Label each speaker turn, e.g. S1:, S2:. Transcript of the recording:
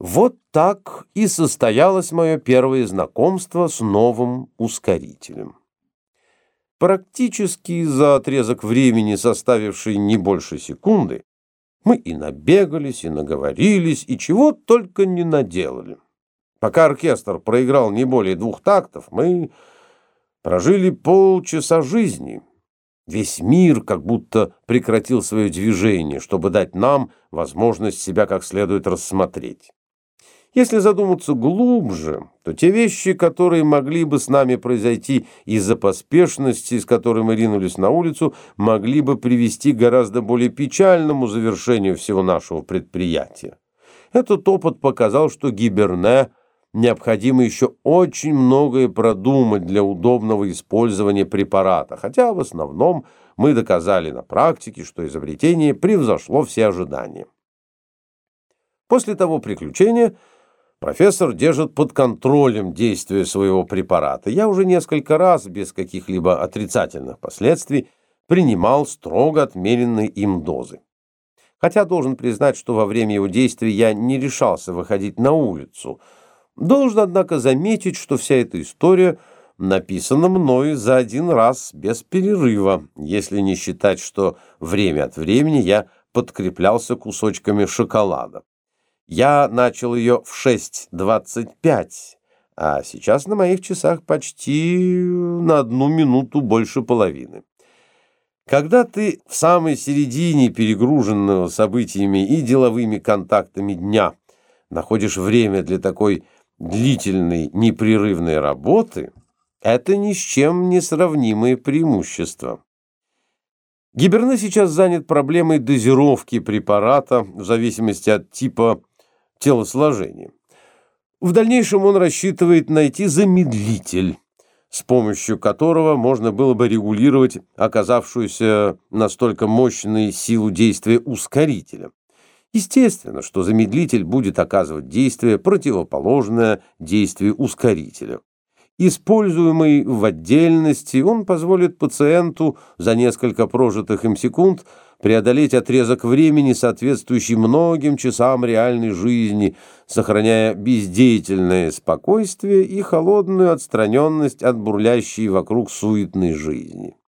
S1: Вот так и состоялось мое первое знакомство с новым ускорителем. Практически за отрезок времени, составивший не больше секунды, мы и набегались, и наговорились, и чего только не наделали. Пока оркестр проиграл не более двух тактов, мы прожили полчаса жизни. Весь мир как будто прекратил свое движение, чтобы дать нам возможность себя как следует рассмотреть. Если задуматься глубже, то те вещи, которые могли бы с нами произойти из-за поспешности, с которой мы ринулись на улицу, могли бы привести к гораздо более печальному завершению всего нашего предприятия. Этот опыт показал, что Гиберне необходимо еще очень многое продумать для удобного использования препарата, хотя в основном мы доказали на практике, что изобретение превзошло все ожидания. После того приключения Профессор держит под контролем действие своего препарата. Я уже несколько раз, без каких-либо отрицательных последствий, принимал строго отмеренные им дозы. Хотя должен признать, что во время его действия я не решался выходить на улицу. Должен, однако, заметить, что вся эта история написана мною за один раз, без перерыва, если не считать, что время от времени я подкреплялся кусочками шоколада. Я начал ее в 6.25, а сейчас на моих часах почти на одну минуту больше половины. Когда ты в самой середине перегруженного событиями и деловыми контактами дня находишь время для такой длительной непрерывной работы, это ни с чем не сравнимые преимущества. Гиберне сейчас занят проблемой дозировки препарата в зависимости от типа телосложением. В дальнейшем он рассчитывает найти замедлитель, с помощью которого можно было бы регулировать оказавшуюся настолько мощной силу действия ускорителя. Естественно, что замедлитель будет оказывать действие, противоположное действию ускорителя. Используемый в отдельности, он позволит пациенту за несколько прожитых им секунд преодолеть отрезок времени, соответствующий многим часам реальной жизни, сохраняя бездеятельное спокойствие и холодную отстраненность от бурлящей вокруг суетной жизни.